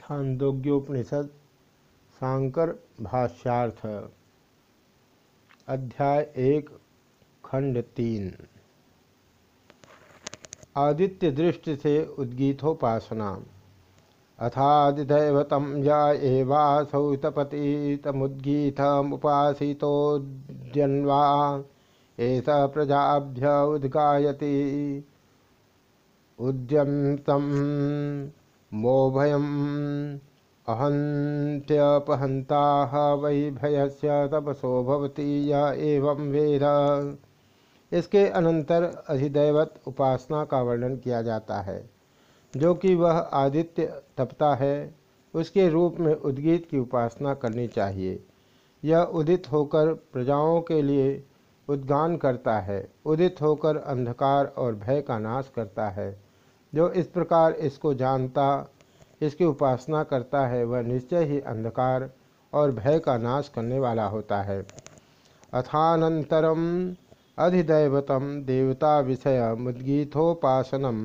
छांदोग्योपनिषद, सांकर भाष्यार्थ, अध्याय एक, खंड तीन। आदित्य दृष्टि से उद्गीतोपासना। अथादिदैवतम या एवासौ तपति तमुद्गीतमुपासितोद्यन्वा एष प्रजाभ्य उद्गायति। उद्यम मोभयम अहंत्यपहंता वै भयस्य तपसो भवती या एवं वेद। इसके अनंतर अधिदैवत उपासना का वर्णन किया जाता है, जो कि वह आदित्य तपता है। उसके रूप में उद्गीत की उपासना करनी चाहिए। यह उदित होकर प्रजाओं के लिए उद्गान करता है, उदित होकर अंधकार और भय का नाश करता है। जो इस प्रकार इसको जानता, इसकी उपासना करता है, वह निश्चय ही अंधकार और भय का नाश करने वाला होता है। अथानंतरम अधिदैवतम देवता विषय मुद्गीथोपासनम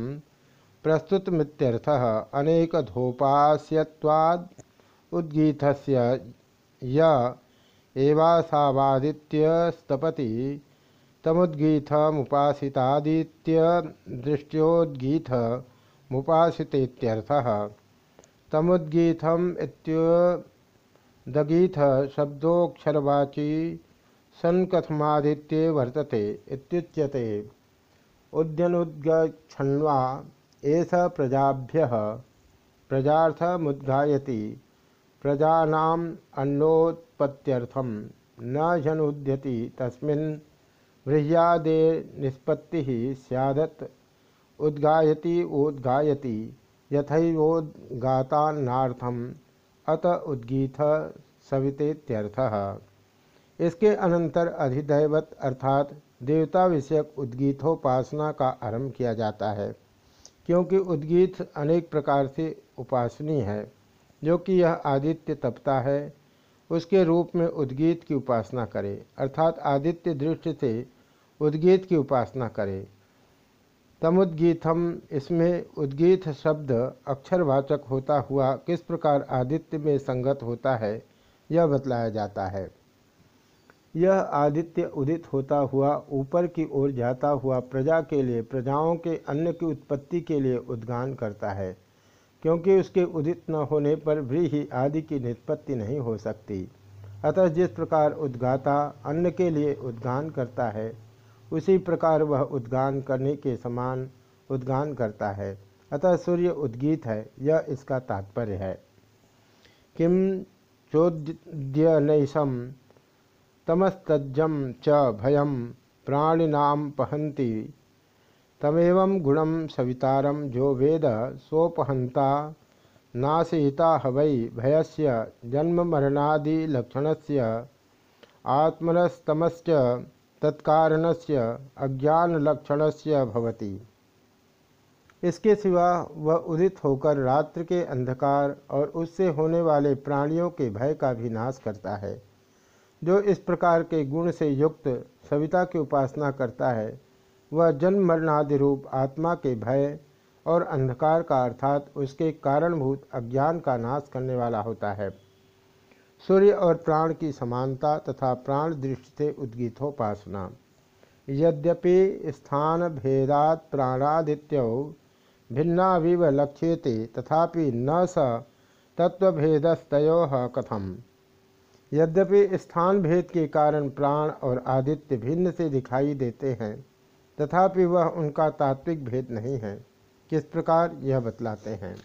प्रस्तुत मित्यर्थ अनेकधोपास्यवाद उद्गीतस्य य एवासावादित्यस्तपति तमुद्गीथमुपासितादित्य दृष्टोद्गीथ मुपासितेत्यर्थः। तमुद्गीथम इत्युदगीथ शब्दोक्षरवाची सन्कथमादित्ये वर्तते इत्युच्यते। उद्यनुद्गछण्वा एष प्रजाभ्यः। प्रजार्थमुद्गायति प्रजानाम् अन्नोत्पत्त्यर्थं न जनुद्यति तस्मिन् बृह्यादे निष्पत्ति सैदत् उद्गायति उद्गायति यथोद्गातान्नार्थम अत उद्गीत सवितेत्यर्थः। इसके अनंतर अधिदैवत अर्थात देवता विषयक उद्गीतोपासना का आरंभ किया जाता है, क्योंकि उद्गीत अनेक प्रकार से उपासनीय है, जो कि यह आदित्य तपता है। उसके रूप में उद्गीत की उपासना करे, अर्थात आदित्य दृष्टि से उद्गीत की उपासना करे। तमुद्गीतम, इसमें उद्गीत शब्द अक्षरवाचक होता हुआ किस प्रकार आदित्य में संगत होता है, यह बतलाया जाता है। यह आदित्य उदित होता हुआ ऊपर की ओर जाता हुआ प्रजा के लिए, प्रजाओं के अन्न की उत्पत्ति के लिए उद्गान करता है, क्योंकि उसके उदित न होने पर भी ही आदि की निष्पत्ति नहीं हो सकती। अतः जिस प्रकार उद्गाता अन्न के लिए उद्गान करता है उसी प्रकार वह उद्गान करने के समान उद्गान करता है। अतः सूर्य उद्गीत है, यह इसका तात्पर्य है। किम चोद्यनैशम तमस्तजम च भयम प्राणिनाम पहंती तमेव गुणम सवितारम जो वेद सोपहंता नाशयिता हवै भयस्य जन्म मरणादिलक्षणस्य आत्मनस्तमश्च तत्कारणस्य अज्ञानलक्षणस्य भवति। इसके सिवा वह उदित होकर रात्र के अंधकार और उससे होने वाले प्राणियों के भय का भी नाश करता है, जो इस प्रकार के गुण से युक्त सविता की उपासना करता है। वह जन्म मरणादि रूप आत्मा के भय और अंधकार का अर्थात उसके कारणभूत अज्ञान का नाश करने वाला होता है। सूर्य और प्राण की समानता तथा प्राण दृष्टि से उद्गीतोपासना। यद्यपि स्थान भेदात प्राणादित्य भिन्नाविव लक्ष्यते तथापि न स तत्वभेदस्तो कथम। यद्यपि स्थान भेद के कारण प्राण और आदित्य भिन्न से दिखाई देते हैं, तथापि वह उनका तात्विक भेद नहीं है। किस प्रकार यह बतलाते हैं?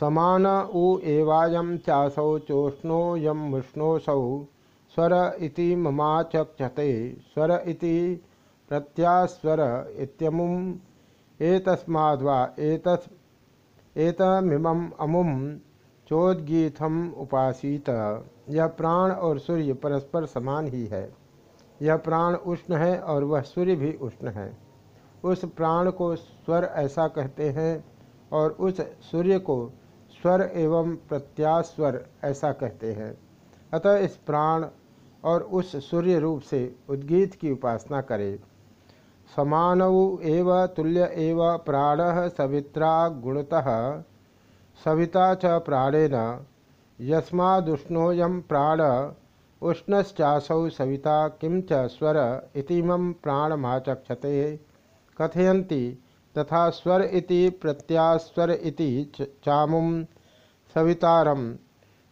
समान उ एवायम चासौ चोष्णो यम मुष्णोसौ स्वर इति ममाचक्षते। स्वर इति प्रत्यास्वर इत्यमुम। एतस्माद्वा एतस् एतमिमम अमुम चोदगीथम उपासीत। यह प्राण और सूर्य परस्पर समान ही है। यह प्राण उष्ण है और वह सूर्य भी उष्ण है। उस प्राण को स्वर ऐसा कहते हैं और उस सूर्य को स्वर एवं प्रत्यास्वर ऐसा कहते हैं। अतः इस प्राण और उस सूर्य रूप से उद्गीत की उपासना करें। समानौ एव तुल्य एव प्राण सवित्रा गुणतः, सविता च प्राणेन यस्मादुष्णोऽयं प्राण, उष्णश्चासौ सविता किं च स्वर इतीमं प्राणमाचक्षते। कथयन्ति तथा स्वर इति प्रत्यास्वर इति चामुं सवितारं।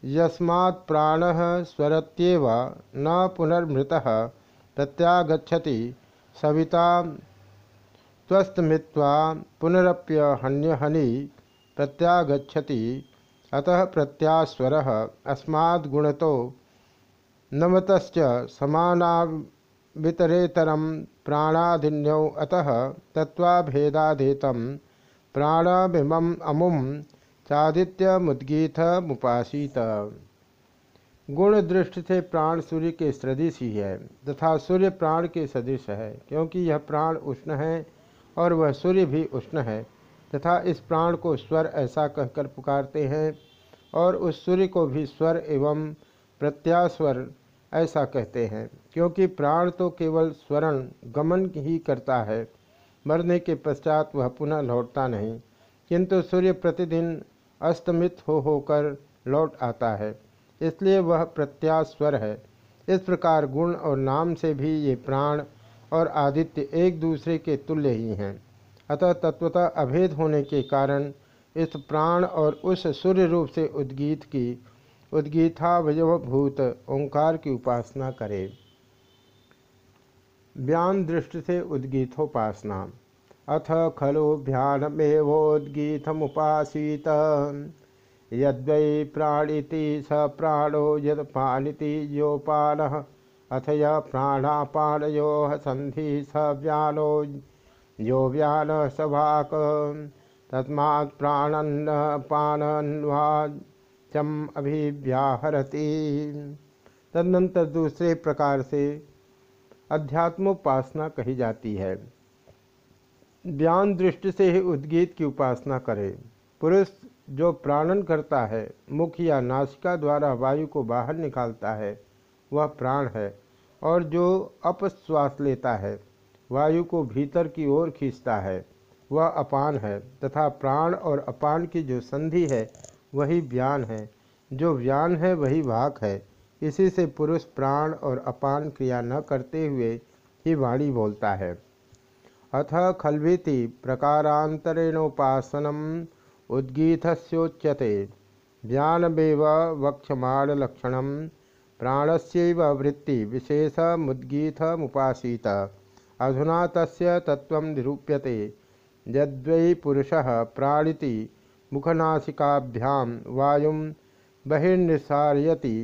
यस्मात् प्राणः स्वरत्येव न पुनर्मृतः प्रत्यागच्छति। सविता त्वस्तमित्वा पुनरप्यहन्यहनि प्रत्यागछति अतः प्रत्यास्वर अस्माद् गुणतो नमतश्च समानावितरेतरं प्राणादिन्यौ अतः तत्त्वाभेदादेतं प्राणमिमम् अमुम चादित्य मुद्गीत मुपासीत गुण दृष्टि से प्राण सूर्य के सदृश ही है, तथा सूर्य प्राण के सदृश है, क्योंकि यह प्राण उष्ण है और वह सूर्य भी उष्ण है, तथा इस प्राण को स्वर ऐसा कहकर पुकारते हैं और उस सूर्य को भी स्वर एवं प्रत्यास्वर ऐसा कहते हैं, क्योंकि प्राण तो केवल स्वरण, गमन ही करता है। मरने के पश्चात वह पुनः लौटता नहीं, किंतु सूर्य प्रतिदिन अस्तमित हो होकर लौट आता है, इसलिए वह प्रत्यास्वर है। इस प्रकार गुण और नाम से भी ये प्राण और आदित्य एक दूसरे के तुल्य ही हैं। अतः तत्वता अभेद होने के कारण इस प्राण और उस सूर्य रूप से उद्गीत की उद्गीतावयवभूत ओंकार की उपासना करे। व्यान दृष्टि से उद्गीतोपासना। अथ खलु ध्यानमेवोद्गीतमुपासीत। यद्वै प्राणीति स प्राणो यद पानीति योपान। अथ य प्राणापानयो संधि स व्यानो यो व्यान सभाक तस्मा प्राणन्न पानन्वाचम अभिव्याहरती। तदनंतर दूसरे प्रकार से अध्यात्मोपासना कही जाती है। ज्ञान दृष्टि से ही उद्गीत की उपासना करे। पुरुष जो प्राणन करता है, मुख या नासिका द्वारा वायु को बाहर निकालता है, वह प्राण है। और जो अपश्वास लेता है, वायु को भीतर की ओर खींचता है, वह अपान है। तथा प्राण और अपान की जो संधि है वही व्यान है। जो व्यान है, वही वाक है। इसी से पुरुष प्राण और अपान क्रिया न करते हुए ही वाणी बोलता है। अथ खलवीति प्रकारांतरेणोपासनम उद्गीतस्योच्यते। व्यानमेव वक्षमाणलक्षण प्राणस्यैव वृत्ति विशेष मुद्गीतमुपासीत। अधुना तस्य तत्व निरूप्यते। यद्वै पुरुषः प्राणिति मुखनासिकाभ्यां वायुं बहिर्निसारयति,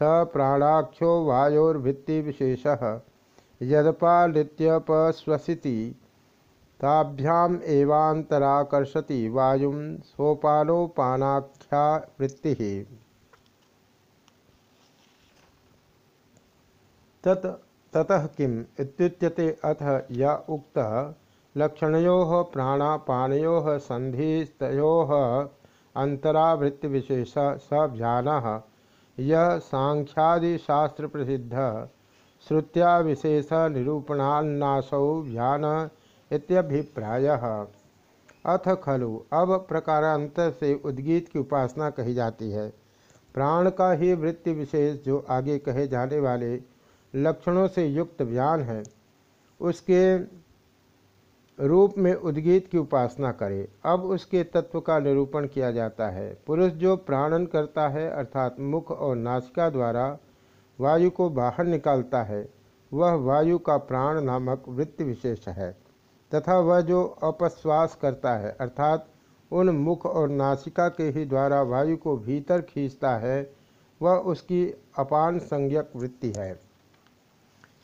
स प्राणाख्यो वायोर्वृत्तिविशेषः यदपालित्यपश्वसिति ताभ्याम एवांतराकर्षति वायु सोपानोपानाख्या वृत्ति तत ततः किम इत्युच्यते अथ य उक्त लक्षणयो प्राणापानो संधिस्तो अंतरावृत्तिविशेष स ध्यान यह सांख्यादिशास्त्र प्रसिद्ध श्रुत्या विशेष निरूपणान्नासौ ध्यान इत्यभिप्राय। अथ खलु, अब प्रकारांतर से उद्गीत की उपासना कही जाती है। प्राण का ही वृत्ति विशेष जो आगे कहे जाने वाले लक्षणों से युक्त व्यान है, उसके रूप में उद्गीत की उपासना करे। अब उसके तत्व का निरूपण किया जाता है। पुरुष जो प्राणन करता है, अर्थात मुख और नासिका द्वारा वायु को बाहर निकालता है, वह वायु का प्राण नामक वृत्ति विशेष है, तथा वह जो अपश्वास करता है, अर्थात उन मुख और नासिका के ही द्वारा वायु को भीतर खींचता है, वह उसकी अपान संज्ञक वृत्ति है।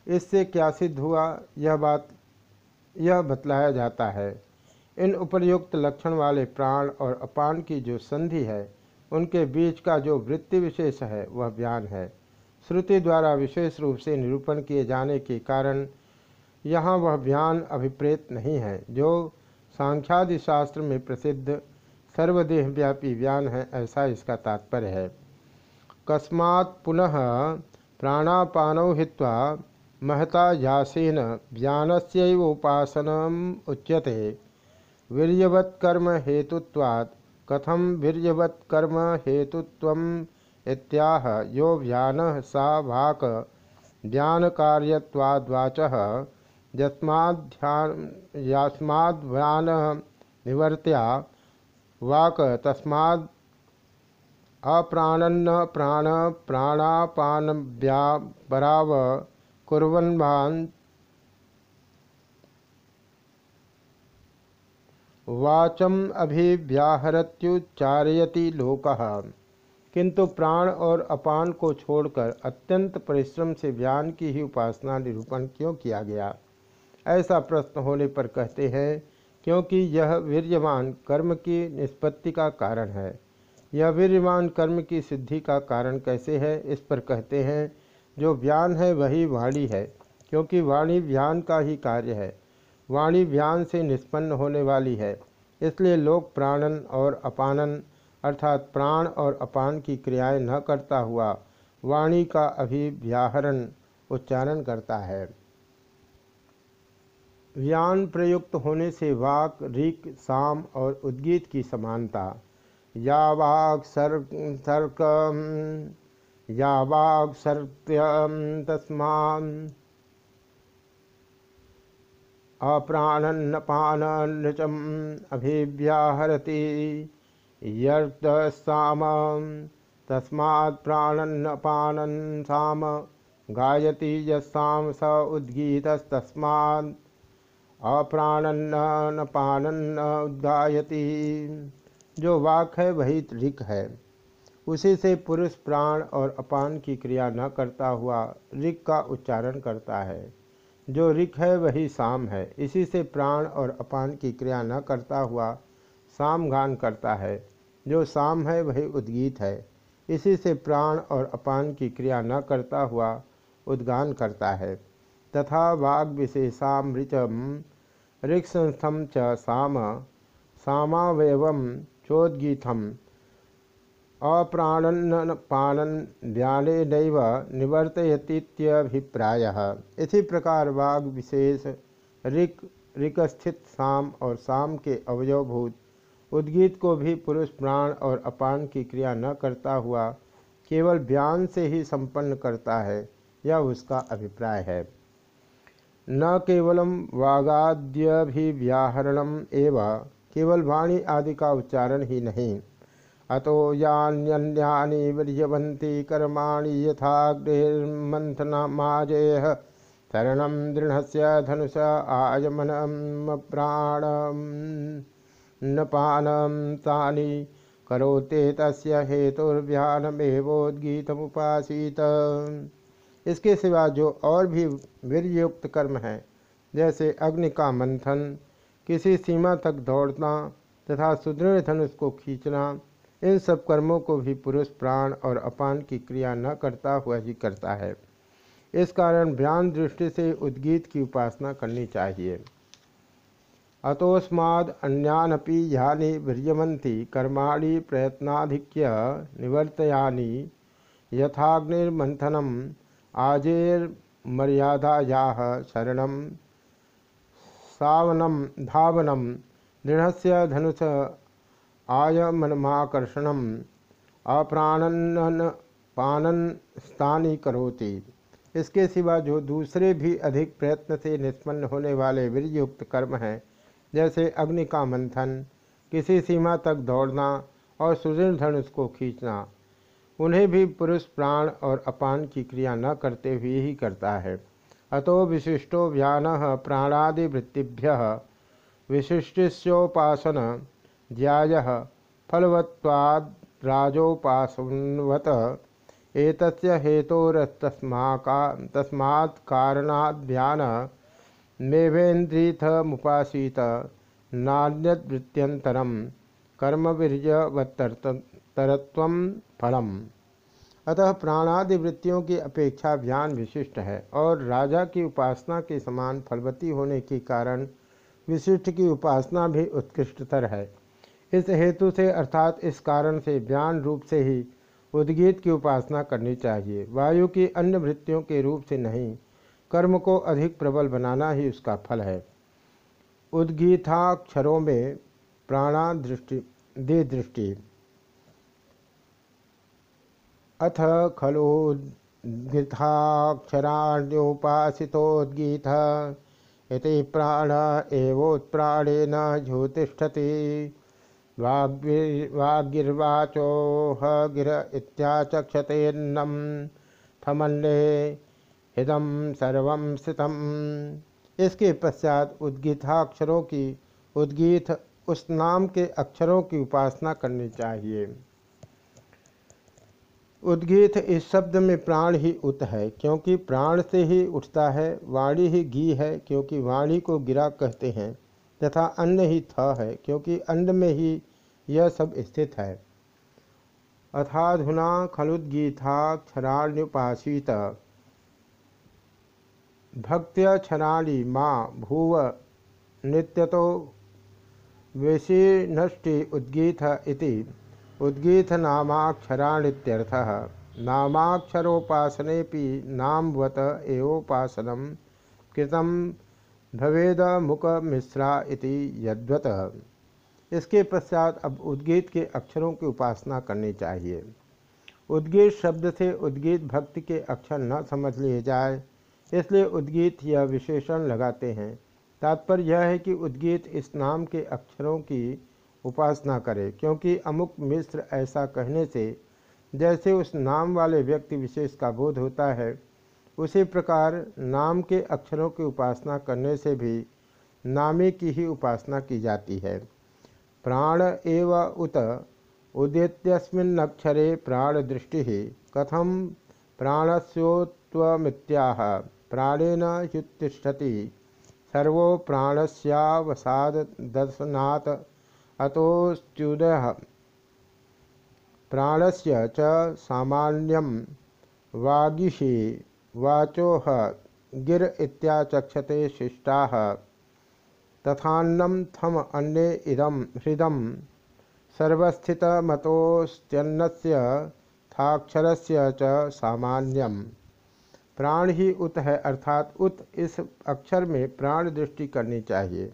इससे क्या सिद्ध हुआ? यह बात यह बतलाया जाता है। इन उपर्युक्त लक्षण वाले प्राण और अपान की जो संधि है, उनके बीच का जो वृत्ति विशेष है, वह बयान है। श्रुति द्वारा विशेष रूप से निरूपण किए जाने के कारण यहाँ वह बयान अभिप्रेत नहीं है, जो सांख्यादि शास्त्र में प्रसिद्ध सर्वदेह व्यापी व्यान है, ऐसा इसका तात्पर्य है। कस्मात् पुनः प्राणापानौ हित्वा महता यासेन व्यानस्योपासनम उच्यते। वीर्यवत्कर्म हेतुत्वात् कथम वीर्यवत्कर्म हेतुत्वम इत्याह यो व्यान सा भाक व्यान कार्यवाच यस्माद्ध्यान निवर्त्या वाक तस्माद् अप्राणन्न प्राण प्राणापान पराव वाचम अभिव्याहरत्युच्चारयति लोक। किंतु प्राण और अपान को छोड़कर अत्यंत परिश्रम से व्यान की ही उपासना निरूपण क्यों किया गया? ऐसा प्रश्न होने पर कहते हैं, क्योंकि यह वीर्यमान कर्म की निष्पत्ति का कारण है। यह वीर्यमान कर्म की सिद्धि का कारण कैसे है? इस पर कहते हैं जो व्यान है वही वाणी है, क्योंकि वाणी व्यान का ही कार्य है। वाणी व्यान से निष्पन्न होने वाली है, इसलिए लोक प्राणन और अपानन, अर्थात प्राण और अपान की क्रियाएँ न करता हुआ वाणी का अभिव्याहरण उच्चारण करता है। व्यान प्रयुक्त होने से वाक, रिक, साम और उद्गीत की समानता, या वाक सर्क या वाक सर्त्यम तस्मा अप्राणन्नपानचम अभिव्याहरती यम तस्मात् प्राणन्नपानन साम गायति यस्साम स उद्गीतस्तस्मात् अप्राणन्न पानन्न उद्गायति। जो वाक है, वही ऋक है। उसी से पुरुष प्राण और अपान की क्रिया न करता हुआ ऋक का उच्चारण करता है। जो ऋक है, वही साम है। इसी से प्राण और अपान की क्रिया न करता हुआ साम गान करता है। जो साम है, वही उद्गीत है। इसी से प्राण और अपान की क्रिया न करता हुआ उद्गान करता है। तथा वाग विशेषामृतम ऋक्संस्थम च साम। सामवयव चोद्गीतम। अप्राणन पानन व्याले नैव निवर्तयतीत्यभिप्राय। इसी प्रकार वाग विशेष ऋक ऋकस्थित साम और साम के अवयवभूत, उद्गीत को भी पुरुष प्राण और अपान की क्रिया न करता हुआ केवल बयान से ही संपन्न करता है, यह उसका अभिप्राय है। न केवलम वागाद्यभिव्याहरणम एवं, केवल वाणी आदि का उच्चारण ही नहीं। अतो यान्यन्यानि वीर्यवंती कर्माणि यथाग्निर्मंथनमाजेह शरण दृढ़ से धनुष आयमनम प्राणम न पानम तानि करोते तस्य हेतुर्व्यानमेवोद्गीतमुपासीत। इसके सिवा जो और भी वीरयुक्त कर्म है, जैसे अग्नि का मंथन, किसी सीमा तक दौड़ना तथा सुदृढ़ धनुष को खींचना इन सब कर्मों को भी पुरुष प्राण और अपान की क्रिया न करता हुआ ही करता है। इस कारण भ्रान दृष्टि से उद्गीत की उपासना करनी चाहिए। अतोस्माद अन्यानपि यानि वीर्यवन्ति कर्माणि प्रयत्नाधिक्य निवर्तयानि यथाग्निर्मंथनम आजेर्मर्यादायाः शरण सावनम, धावनम दृढ़स्य धनुष आयमनमाकर्षणम् अप्राणन पानन स्थानी करोति इसके सिवा जो दूसरे भी अधिक प्रयत्न से निष्पन्न होने वाले वीरयुक्त कर्म हैं, जैसे अग्नि का मंथन, किसी सीमा तक दौड़ना और सुदृढ़ धनुष को खींचना, उन्हें भी पुरुष, प्राण और अपान की क्रिया न करते हुए ही करता है। अतो विशिष्टो व्यान प्राणादिवृत्तिभ्य विशिष्टोपासन ज्याय फलवत्वाद राजोपासनवत। एतस्य हेतोरस्तस्माका तस्मात् कारणाद् मेवेन्द्रीथमुपासीत नान्यवृत्त्यंतरम कर्मवीर्यवत्तरत्व फलम। अतः प्राणादि वृत्तियों की अपेक्षा ज्ञान विशिष्ट है और राजा की उपासना के समान फलवती होने के कारण विशिष्ट की उपासना भी उत्कृष्टतर है। इस हेतु से अर्थात इस कारण से ज्ञान रूप से ही उद्गीत की उपासना करनी चाहिए। वायु की अन्य वृत्तियों के रूप से नहीं, कर्म को अधिक प्रबल बनाना ही उसका फल है। उद्गीताक्षरों में प्राणा दृष्टि दे दृष्टि अथ खलुद्गीताक्षराण्योपासितोद्गीत इति प्राण एवोत्प्राणेन ज्योतिष्ठति। वाग्गिर्वाचो ह गिर इत्याचक्षतेन्नम थमन्ने हिदम सर्व स्थितम। इसके पश्चात उद्गीताक्षरों की, उद्गीत उस नाम के अक्षरों की उपासना करनी चाहिए। उद्गीत इस शब्द में प्राण ही उत है, क्योंकि प्राण से ही उठता है, वाणी ही घी है, क्योंकि वाणी को गिरा कहते हैं। तथा अन्न ही थ है, क्योंकि अन्न में ही यह सब स्थित है। अथाधुना खलुद्गीताक्षराण्युपासित। भक्त्यक्षराणि माँ भूव नित्यतो नष्टि उद्गीत इति। उद्गीत नामाक्षराणित्यर्थ नामाक्षरोपासने नामवत एवोपासन भवेद मुख मिश्रा इति यद्वत। इसके पश्चात अब उद्गीत के अक्षरों की उपासना करनी चाहिए। उद्गीत शब्द से उद्गीत भक्ति के अक्षर न समझ लिए जाए, इसलिए उद्गीत यह विशेषण लगाते हैं। तात्पर्य यह है कि उद्गीत इस नाम के अक्षरों की उपासना करे, क्योंकि अमुक मिश्र ऐसा कहने से जैसे उस नाम वाले व्यक्ति विशेष का बोध होता है उसी प्रकार नाम के अक्षरों की उपासना करने से भी नामे की ही उपासना की जाती है। प्राण एव उत उदित्यस्मिन्नक्षरे प्राण दृष्टि कथम प्राणस्योत्वमित्याह प्राणेन युत्तिष्ठति, सर्वो प्राणस्यावसाद दर्शनात् अतोच्युदः प्राणस्य च सामान्यम वागिषि वाचोह गिर इत्याचक्षते शिष्टा। तथान्नम थम अन्ने इदम हृदम सर्वस्थितमतोस्त्यन्नस्य थाक्षरस्य च सामान्यम। प्राण ही उत है अर्थात उत इस अक्षर में प्राण दृष्टि करनी चाहिए।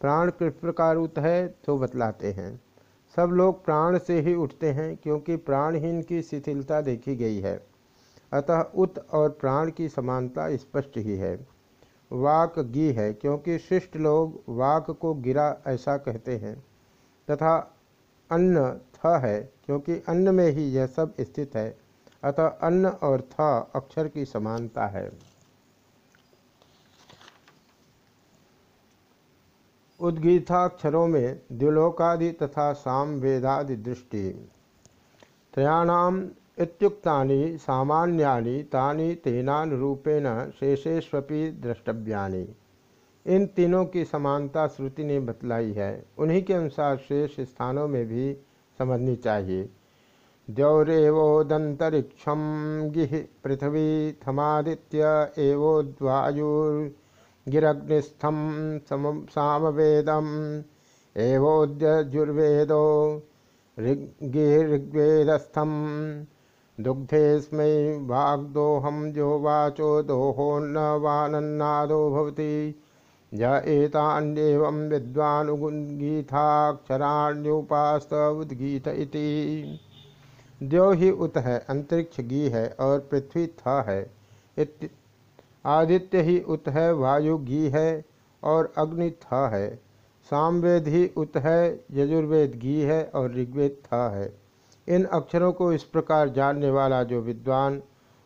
प्राण किस प्रकार उत है तो बतलाते हैं। सब लोग प्राण से ही उठते हैं, क्योंकि प्राणहीन की शिथिलता देखी गई है। अतः उत और प्राण की समानता स्पष्ट ही है। वाक गी है, क्योंकि शिष्ट लोग वाक को गिरा ऐसा कहते हैं। तथा अन्न थ है, क्योंकि अन्न में ही यह सब स्थित है। अतः अन्न और थ अक्षर की समानता है। उद्गीताक्षरों में द्विलोकादि तथा सामवेदादि दृष्टि। त्रयाणाम इत्युक्तानि, सामान्यानि, तानि तेनानुरूपेण द्रष्टव्यानि। इन तीनों की समानता श्रुति ने बतलाई है। उन्हीं के अनुसार शेष स्थानों में भी समझनी चाहिए। द्यौरेवोदंतरिक्षम गिह पृथ्वी थमादित्य एवोद्वायुर्गिरग्निस्थम सामवेदम एवोद्यजुर्वेदो ऋग्वेदस्थम दुग्धेस्मै वाग्दोहम जो वाचो दोहो न वानन्नादो भवति। य एतान्येवं विद्वानुगीताक्षराण्युपास्त उद्गीत इति। द्यो ही उत है, अंतरिक्ष गी है और पृथ्वी थ है। आदित्य ही उत है, वायु गी है और अग्नि थ है। सामवेद ही उत है, यजुर्वेद घी है और ऋग्वेद थ है। इन अक्षरों को इस प्रकार जानने वाला जो विद्वान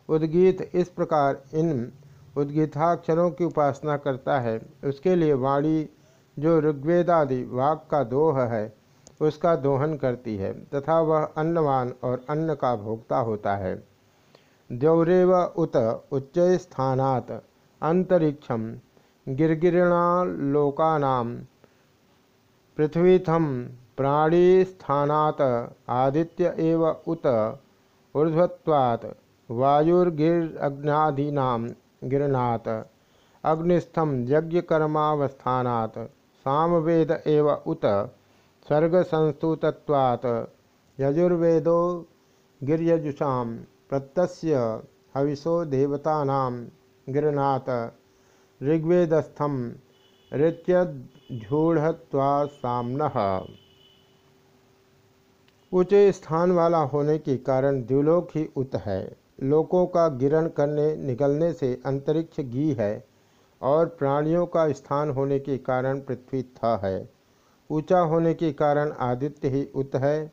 उद्गीत इस प्रकार इन उद्गीताक्षरों की उपासना करता है, उसके लिए वाणी जो ऋग्वेदादि वाक का दोह है, उसका दोहन करती है तथा वह अन्नवान और अन्न का भोक्ता होता है। द्यौरेव उत उच्च स्थानात अंतरिक्षम गिरगिरणालोकानाम पृथ्वीथम प्राणीस्थानात् आदित्य एव उत ऊर्ध्वत्वात् वायुर्गिरग्नादीना गिरनात् अग्निस्थम यज्ञकर्मावस्थानात् सामवेद एव उत सर्गसंस्तुतत्वात् यजुर्वेदो गिर्यजुषा प्रत्यस्य हविषो देवता गिरनाथ ऋग्वेदस्थम ऋत्यझूढ़त्वासामन ऊँचे स्थान वाला होने के कारण द्युलोक ही उत है। लोकों का गिरण करने, निकलने से अंतरिक्ष घी है और प्राणियों का स्थान होने के कारण पृथ्वी था है। ऊँचा होने के कारण आदित्य ही उत है।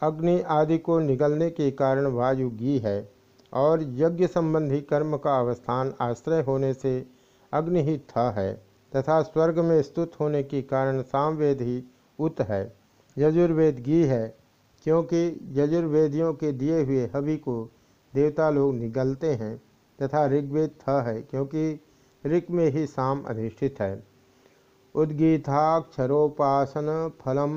अग्नि आदि को निगलने के कारण वायु घी है और यज्ञ संबंधी कर्म का अवस्थान आश्रय होने से अग्नि ही था है तथा स्वर्ग में स्तुत होने के कारण सामवेद ही उत है। यजुर्वेद घी है क्योंकि यजुर्वेदियों के दिए हुए हवि को देवता लोग निगलते हैं तथा ऋग्वेद थ है, क्योंकि ऋग में ही साम अधिष्ठित है। उद्गीताक्षरोपासन फलम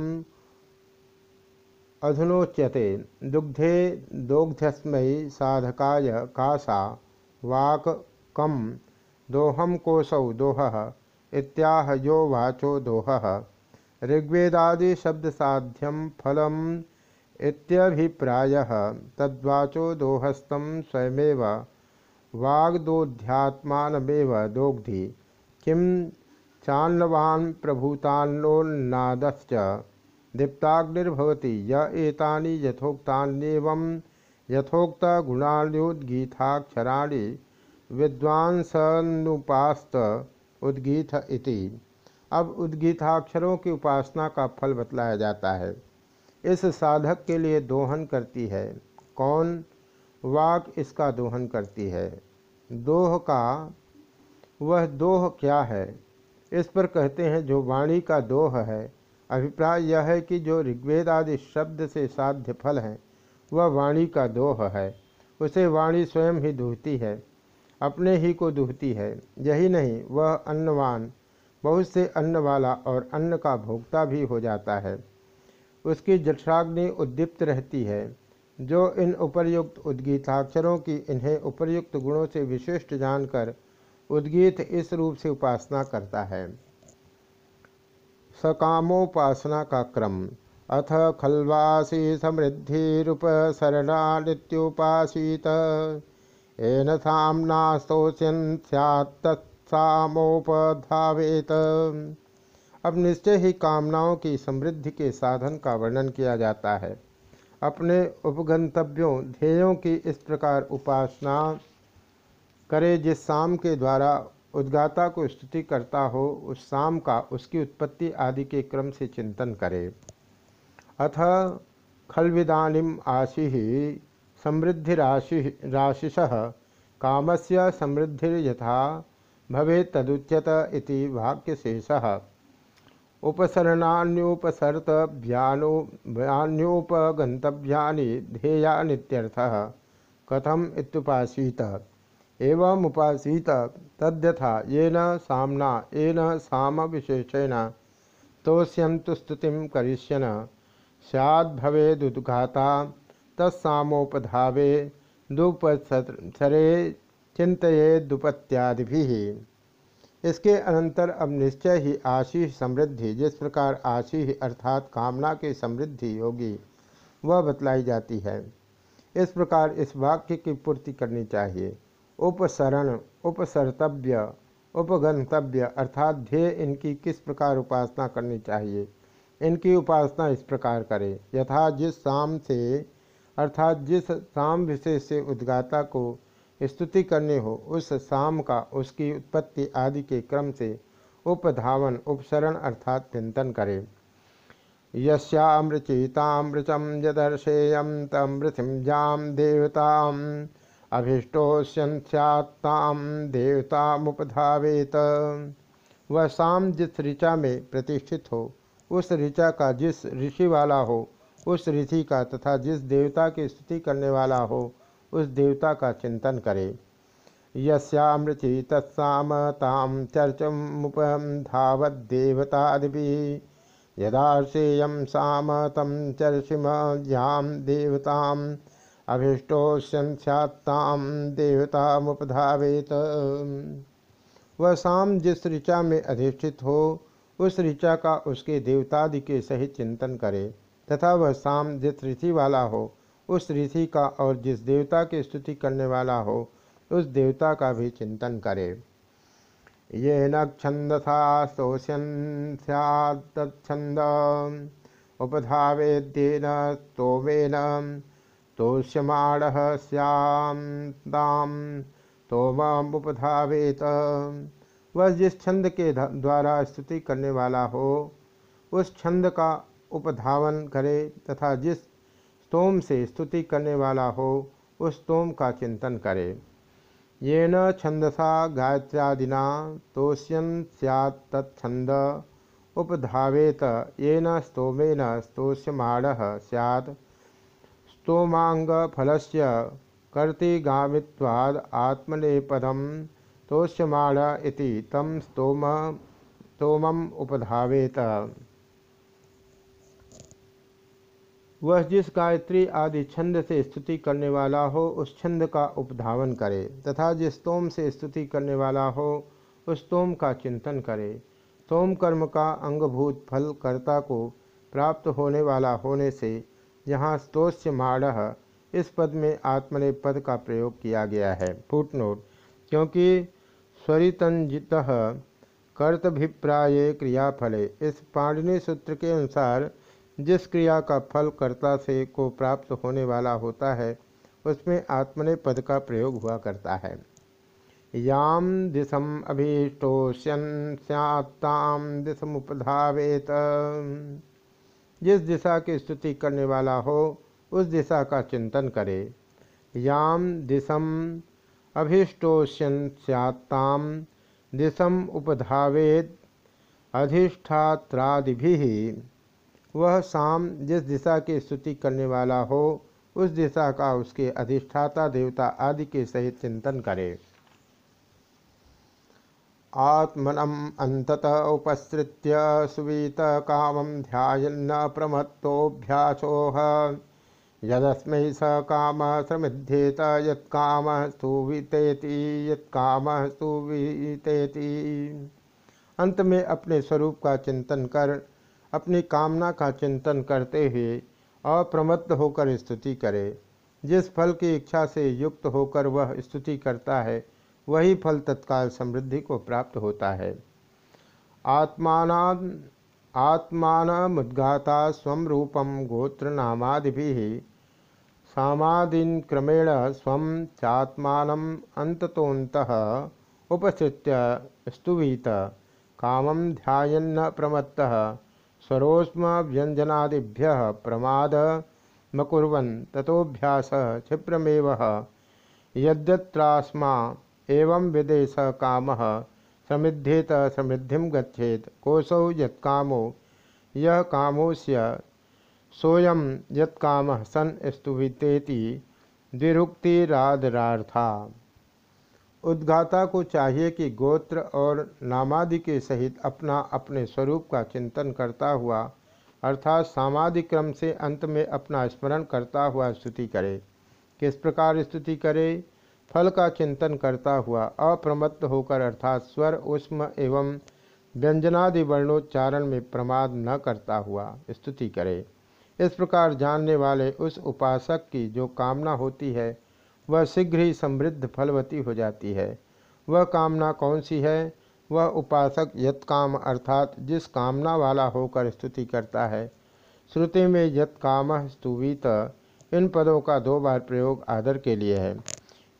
अधुनोच्यते। दुग्धे दोग्धस्मयी साधकाय कासा वाक कम दोहम कोसौ दोह इत्याह यो वाचो दोह। ऋग्वेदादि शब्द साध्यम फलम इत्यभिप्रायः तद्वाचो दोहस्तम स्वयमेव वाग्दोध्यात्मानमेव दोग्धि। किं चान्नवान् प्रभूतान्नोन्नादश्च दीप्ताग्निर्भवति य एतानि यथोक्तान्येवं विद्वांसनुपास्त उद्गीत इति। अब उद्गीताक्षरों की उपासना का फल बतलाया जाता है। इस साधक के लिए दोहन करती है। कौन? वाक इसका दोहन करती है। दोह का? वह दोह क्या है? इस पर कहते हैं, जो वाणी का दोह है, अभिप्राय यह है कि जो ऋग्वेद आदि शब्द से साध्य फल है, वह वाणी का दोह है। उसे वाणी स्वयं ही दुहती है, अपने ही को दुहती है। यही नहीं, वह अन्नवान, बहुत से अन्न वाला और अन्न का भोक्ता भी हो जाता है। उसकी जठराग्नि उद्दीप्त रहती है, जो इन उपर्युक्त उद्गीताक्षरों की इन्हें उपर्युक्त गुणों से विशिष्ट जानकर उद्गीत इस रूप से उपासना करता है। सकामोपासना का क्रम। अथ खलवासी समृद्धि रूप शरणा नित्योपासीत एन सामनास्तोष्यन सत्सामोपधावेत अब निश्चय ही कामनाओं की समृद्धि के साधन का वर्णन किया जाता है। अपने उपगंतव्यों, ध्येयों की इस प्रकार उपासना करे जिस शाम के द्वारा उद्गाता को स्तुति करता हो, उस शाम का, उसकी उत्पत्ति आदि के क्रम से चिंतन करे। अथ खलविदानीम आशि ही समृद्धि राशि राशिश काम कामस्य समृद्धिर्यथा भवे तदुच्यत इति वाक्यशेषः। उपसरणान्योपसर्तभ्यान्योपगंतव्यानि ध्येयानित्यर्थः। कथम इत्युपासीत? एवं उपासीत तद्यथा येन सामना, येन साम विशेषेण तोष्यंतु स्तुतिं करिष्यन। सैद्भवेदुद्घाता तत्सामोपधावे। दुपसरे चिंतयेदुपत्यादिभिः इसके अनंतर अब निश्चय ही आशीष समृद्धि, जिस प्रकार आशीष अर्थात कामना की समृद्धि होगी वह बतलाई जाती है। इस प्रकार इस वाक्य की पूर्ति करनी चाहिए। उपसरण, उपसर्तव्य, उपगंतव्य अर्थात ध्येय इनकी किस प्रकार उपासना करनी चाहिए, इनकी उपासना इस प्रकार करें। यथा जिस शाम से, अर्थात जिस शाम विशेष से उद्गाता को स्तुति करने हो, उस शाम का, उसकी उत्पत्ति आदि के क्रम से उपधावन, उपसरण अर्थात चिंतन करे। यस्यामृचितामृचम यदर्शेयम तमृथिम जाम देवताम अभिष्टोष्यंत्यात्ताम देवतामुपधावेत। वह शाम जिस ऋचा में प्रतिष्ठित हो, उस ऋचा का जिस ऋषि वाला हो, उस ऋषि का तथा जिस देवता की स्तुति करने वाला हो उस देवता का चिंतन करे। यस्यामृचि तत्साम ताम चर्चमुपधावदेवतादि यदाशेयम साम तम चर्चिमयाम देवताम अभिष्टोष्यंस्यात्ताम देवतामुपधावेत। वह शाम जिस ऋचा में अधिष्ठित हो, उस ऋचा का उसके देवतादि के सहित चिंतन करे, तथा वह शाम जिस ऋषि वाला हो उस ऋषि का और जिस देवता की स्तुति करने वाला हो, उस देवता का भी चिंतन करे। ये न छंदसा शोष्यन सैत्छंद उपधावेद्येन स्तोमेन तोष्यमाण श्याम तोमुपधावेत वह जिस छंद के द्वारा स्तुति करने वाला हो, उस छंद का उपधावन करे तथा जिस स्तोम से स्तुति करने वाला हो, उस स्तोम का चिंतन करे। ये न छंदसा गायत्र्यादिना तोष्यन सैत् तत्छंद उपधावेत ये न स्तोमेन स्तोष्यमाण सैत् स्तोमांगफलस्य कर्तिगामित्वाद आत्मनेपदम तोष्यमाण इति तम स्तोम, स्तोमम उपधावेत। वह जिस गायत्री आदि छंद से स्तुति करने वाला हो, उस छंद का उपधावन करे, तथा जिस तोम से स्तुति करने वाला हो, उस तोम का चिंतन करे। तोम कर्म का अंगभूत फल कर्ता को प्राप्त होने वाला होने से यहाँ स्तोष्य माढ़ इस पद में आत्मने पद का प्रयोग किया गया है। फुटनोट, क्योंकि स्वरितंजित कर्तभिप्राय क्रियाफले। इस पाणिनि सूत्र के अनुसार जिस क्रिया का फल कर्ता से को प्राप्त होने वाला होता है, उसमें आत्मने पद का प्रयोग हुआ करता है। याम दिशम अभीष्टोष्यन स्यात्ताम दिशमुपधावेत जिस दिशा की स्तुति करने वाला हो, उस दिशा का चिंतन करे। याम दिशम अभीष्टोष्यन स्यात्ताम दिशम उपधावेत। अधिष्ठात्रादि वह शाम जिस दिशा की स्तुति करने वाला हो, उस दिशा का उसके अधिष्ठाता देवता आदि के सहित चिंतन करे। आत्मनम अंतत उपसृत्य सुवीत काम ध्यान प्रमत्तोभ्यासोह यदस्म स काम समिध्येत यत्काम स्तुवितेति यम स्तुवितेति अंत में अपने स्वरूप का चिंतन कर अपनी कामना का चिंतन करते हुए अप्रमत्त होकर स्तुति करे। जिस फल की इच्छा से युक्त होकर वह स्तुति करता है, वही फल तत्काल समृद्धि को प्राप्त होता है। आत्मान आत्मान मुद्गाता स्व रूपम गोत्र नामादि सामादीन क्रमेण स्व चात्मान अंततोत उपसृत्य स्तुवीत। कामं ध्यान न प्रमत्तः। स्वरोस्म व्यंजनादिभ्य प्रमाद मकुर्वन तथोभ्यास क्षिप्रमेव। यद्यत्रास्मा एवं विदेश काम समृद्धेत समृद्धि गच्छेत कोशौ यत्कामो यह कामोस्य सोयम यत्काम सन स्तुवितेति द्विरुक्तिरादरार्था। उद्गाता को चाहिए कि गोत्र और नामादि के सहित अपना अपने स्वरूप का चिंतन करता हुआ, अर्थात सामादि क्रम से अंत में अपना स्मरण करता हुआ स्तुति करे। किस प्रकार स्तुति करे? फल का चिंतन करता हुआ, अप्रमत्त होकर अर्थात स्वर, उष्म एवं व्यंजनादि वर्णोच्चारण में प्रमाद न करता हुआ स्तुति करे। इस प्रकार जानने वाले उस उपासक की जो कामना होती है वह शीघ्र ही समृद्ध फलवती हो जाती है। वह कामना कौन सी है? वह उपासक यत काम अर्थात जिस कामना वाला होकर स्तुति करता है। श्रुति में यत काम स्तुवीत, इन पदों का दो बार प्रयोग आदर के लिए है।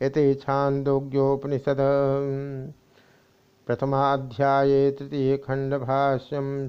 इति छांदोग्योपनिषद। प्रथमाध्याय तृतीय खंड भाष्यम